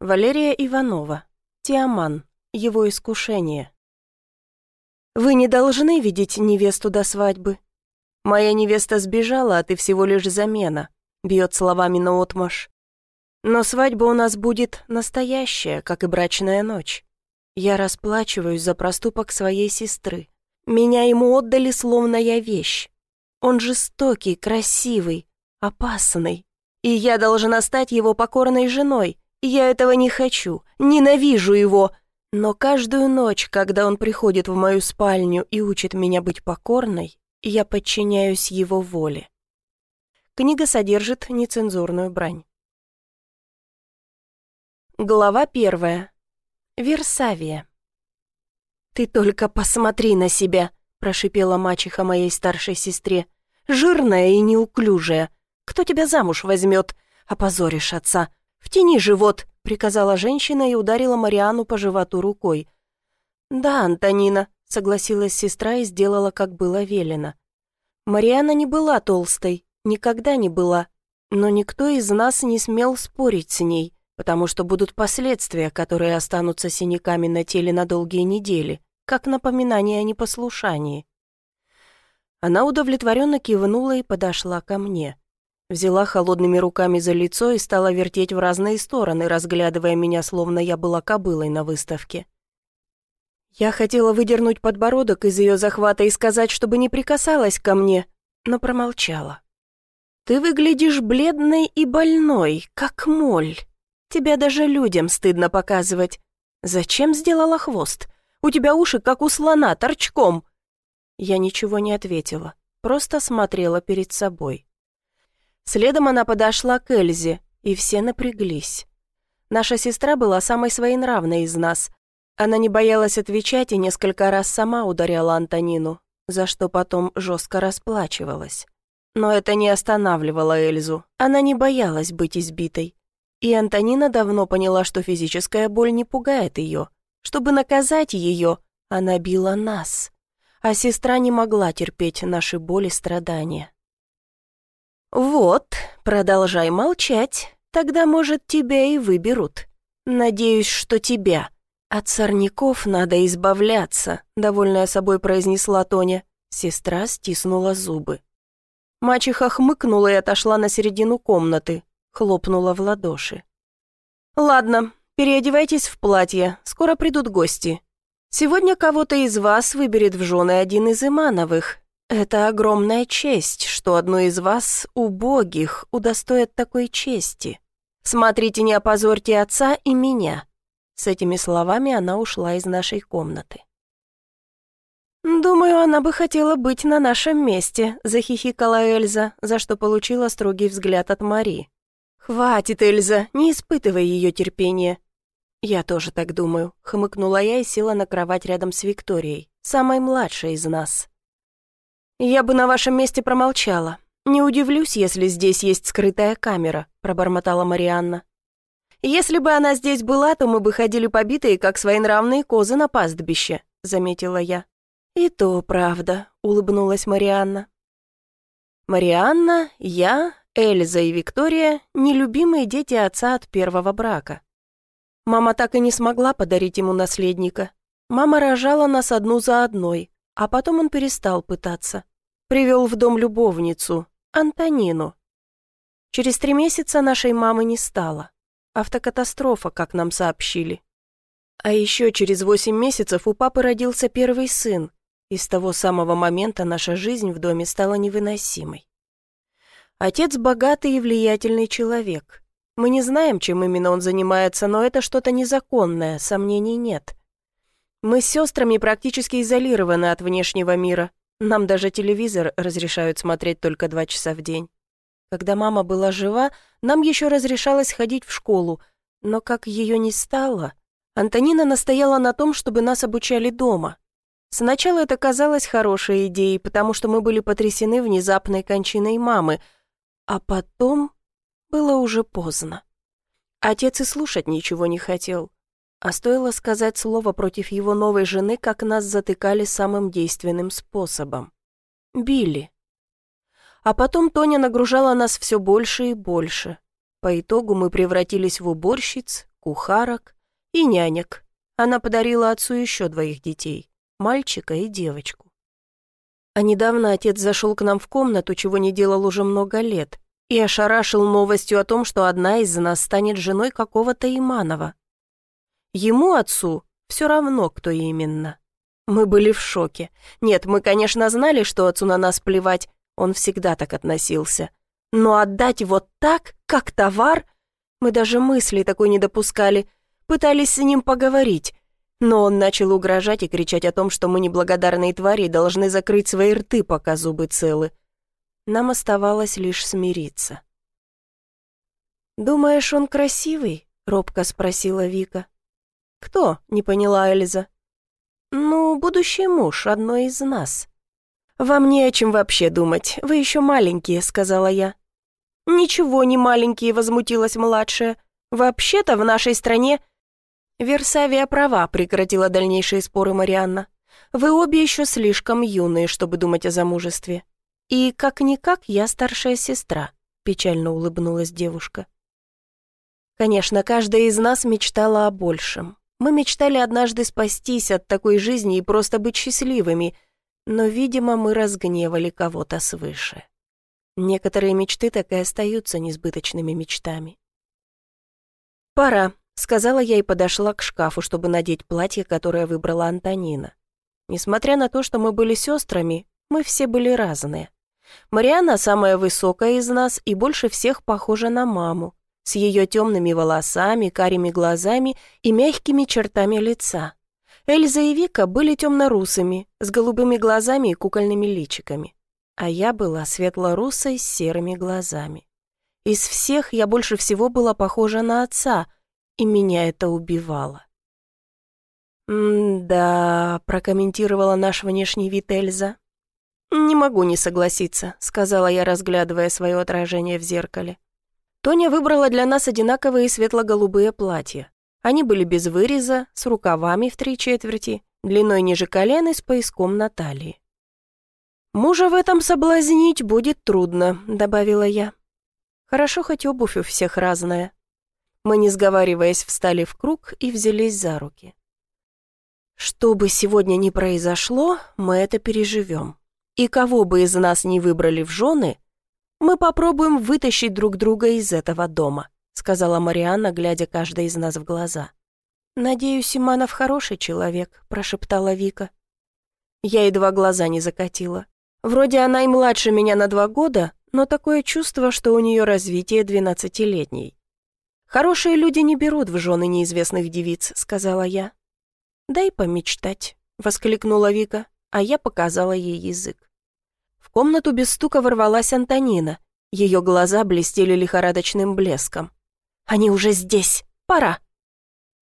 Валерия Иванова. Тиаман. Его искушение. Вы не должны видеть невесту до свадьбы. Моя невеста сбежала, а ты всего лишь замена. Бьет словами наотмашь. Но свадьба у нас будет настоящая, как и брачная ночь. Я расплачиваюсь за проступок своей сестры. Меня ему отдали, словно я вещь. Он жестокий, красивый, опасный. И я должна стать его покорной женой. Я этого не хочу, ненавижу его. Но каждую ночь, когда он приходит в мою спальню и учит меня быть покорной, я подчиняюсь его воле. Книга содержит нецензурную брань. Глава первая. Версавия. «Ты только посмотри на себя!» – прошипела мачеха моей старшей сестре. «Жирная и неуклюжая. Кто тебя замуж возьмет? Опозоришь отца. Втяни живот!» – приказала женщина и ударила Мариану по животу рукой. «Да, Антонина», – согласилась сестра и сделала, как было велено. Мариана не была толстой, никогда не была, но никто из нас не смел спорить с ней потому что будут последствия, которые останутся синяками на теле на долгие недели, как напоминание о непослушании. Она удовлетворенно кивнула и подошла ко мне. Взяла холодными руками за лицо и стала вертеть в разные стороны, разглядывая меня, словно я была кобылой на выставке. Я хотела выдернуть подбородок из ее захвата и сказать, чтобы не прикасалась ко мне, но промолчала. «Ты выглядишь бледной и больной, как моль», Тебя даже людям стыдно показывать. Зачем сделала хвост? У тебя уши, как у слона, торчком». Я ничего не ответила, просто смотрела перед собой. Следом она подошла к Эльзе, и все напряглись. Наша сестра была самой своенравной из нас. Она не боялась отвечать и несколько раз сама ударяла Антонину, за что потом жестко расплачивалась. Но это не останавливало Эльзу. Она не боялась быть избитой. И Антонина давно поняла, что физическая боль не пугает ее. Чтобы наказать ее, она била нас. А сестра не могла терпеть наши боли и страдания. «Вот, продолжай молчать, тогда, может, тебя и выберут. Надеюсь, что тебя. От сорняков надо избавляться», — довольная собой произнесла Тоня. Сестра стиснула зубы. Мачеха хмыкнула и отошла на середину комнаты, хлопнула в ладоши. «Ладно, переодевайтесь в платье, скоро придут гости. Сегодня кого-то из вас выберет в жены один из Имановых. Это огромная честь, что одну из вас, убогих, удостоят такой чести. Смотрите, не опозорьте отца и меня». С этими словами она ушла из нашей комнаты. «Думаю, она бы хотела быть на нашем месте», — захихикала Эльза, за что получила строгий взгляд от Мари. «Хватит, Эльза, не испытывай ее терпения». «Я тоже так думаю», — хмыкнула я и села на кровать рядом с Викторией, самой младшей из нас. «Я бы на вашем месте промолчала. Не удивлюсь, если здесь есть скрытая камера», — пробормотала Марианна. «Если бы она здесь была, то мы бы ходили побитые, как своенравные козы на пастбище», — заметила я. «И то правда», — улыбнулась Марианна. Марианна, я, Эльза и Виктория – нелюбимые дети отца от первого брака. Мама так и не смогла подарить ему наследника. Мама рожала нас одну за одной, а потом он перестал пытаться. Привел в дом любовницу, Антонину. Через три месяца нашей мамы не стало. Автокатастрофа, как нам сообщили. А еще через восемь месяцев у папы родился первый сын, и с того самого момента наша жизнь в доме стала невыносимой. Отец богатый и влиятельный человек. Мы не знаем, чем именно он занимается, но это что-то незаконное, сомнений нет. Мы с сестрами практически изолированы от внешнего мира. Нам даже телевизор разрешают смотреть только два часа в день. Когда мама была жива, нам еще разрешалось ходить в школу, но как ее не стало, Антонина настояла на том, чтобы нас обучали дома. Сначала это казалось хорошей идеей, потому что мы были потрясены внезапной кончиной мамы – а потом было уже поздно. Отец и слушать ничего не хотел. А стоило сказать слово против его новой жены, как нас затыкали самым действенным способом. Били. А потом Тоня нагружала нас все больше и больше. По итогу мы превратились в уборщиц, кухарок и нянек. Она подарила отцу еще двоих детей, мальчика и девочку. А недавно отец зашел к нам в комнату, чего не делал уже много лет, и ошарашил новостью о том, что одна из нас станет женой какого-то Иманова. Ему, отцу, все равно, кто именно. Мы были в шоке. Нет, мы, конечно, знали, что отцу на нас плевать, он всегда так относился. Но отдать вот так, как товар, мы даже мысли такой не допускали, пытались с ним поговорить, но он начал угрожать и кричать о том, что мы неблагодарные твари должны закрыть свои рты, пока зубы целы. Нам оставалось лишь смириться. «Думаешь, он красивый?» — робко спросила Вика. «Кто?» — не поняла Эльза. «Ну, будущий муж одной из нас». «Вам не о чем вообще думать, вы еще маленькие», — сказала я. «Ничего не маленькие», — возмутилась младшая. «Вообще-то в нашей стране «Версавия права», — прекратила дальнейшие споры Марианна. «Вы обе еще слишком юные, чтобы думать о замужестве. И, как-никак, я старшая сестра», — печально улыбнулась девушка. Конечно, каждая из нас мечтала о большем. Мы мечтали однажды спастись от такой жизни и просто быть счастливыми, но, видимо, мы разгневали кого-то свыше. Некоторые мечты так и остаются несбыточными мечтами. «Пора», Сказала я и подошла к шкафу, чтобы надеть платье, которое выбрала Антонина. Несмотря на то, что мы были сестрами, мы все были разные. Мариана самая высокая из нас и больше всех похожа на маму, с ее темными волосами, карими глазами и мягкими чертами лица. Эльза и Вика были темно-русыми, с голубыми глазами и кукольными личиками. А я была светло-русой с серыми глазами. Из всех я больше всего была похожа на отца, и меня это убивало. «М-да», — прокомментировала наш внешний вид Эльза. «Не могу не согласиться», — сказала я, разглядывая свое отражение в зеркале. Тоня выбрала для нас одинаковые светло-голубые платья. Они были без выреза, с рукавами в три четверти, длиной ниже колен и с пояском на талии. «Мужа в этом соблазнить будет трудно», — добавила я. «Хорошо, хоть обувь у всех разная. Мы, не сговариваясь, встали в круг и взялись за руки. Что бы сегодня ни произошло, мы это переживем. И кого бы из нас не выбрали в жены, мы попробуем вытащить друг друга из этого дома, сказала Марианна, глядя каждой из нас в глаза. «Надеюсь, Иманов хороший человек», – прошептала Вика. Я едва глаза не закатила. Вроде она и младше меня на два года, но такое чувство, что у нее развитие двенадцатилетней. «Хорошие люди не берут в жены неизвестных девиц», — сказала я. «Дай помечтать», — воскликнула Вика, а я показала ей язык. Комнату без стука ворвалась Антонина. Ее глаза блестели лихорадочным блеском. «Они уже здесь! Пора!»